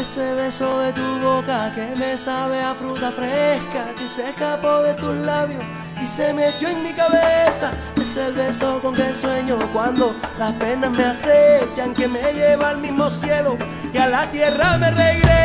Ese beso de tu boca que me sabe a fruta fresca que se escapó de tus labios y se metió en mi cabeza. Es beso con que sueño cuando las penas me acechan que me lleva al mismo cielo y a la tierra me regresa.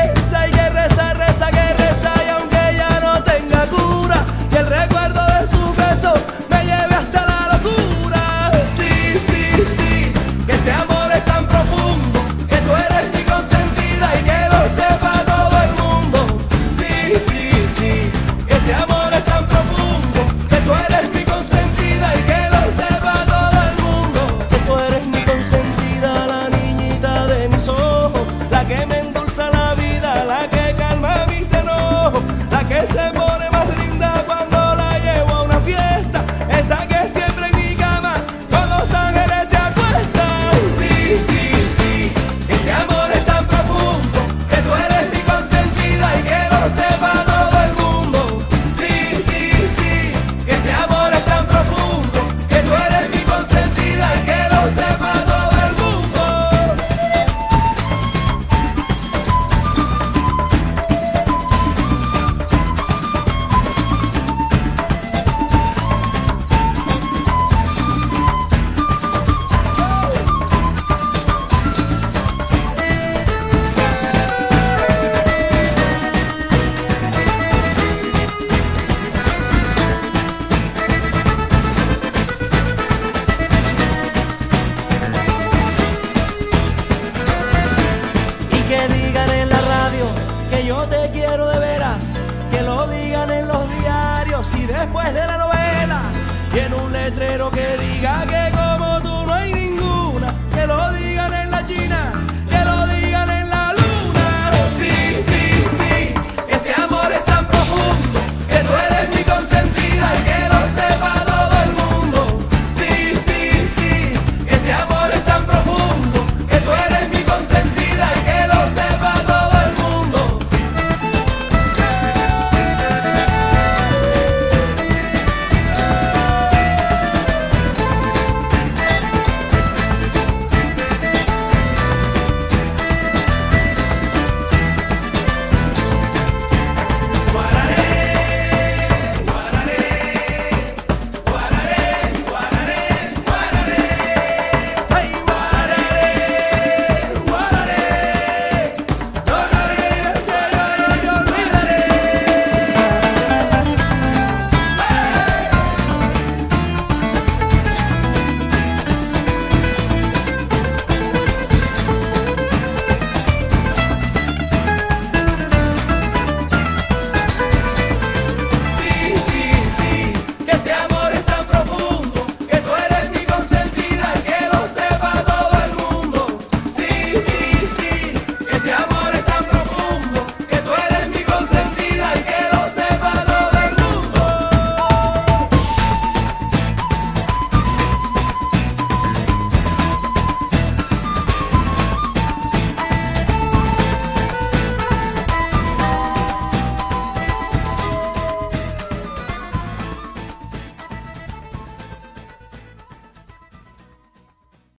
después de la novela tiene un letrero que diga que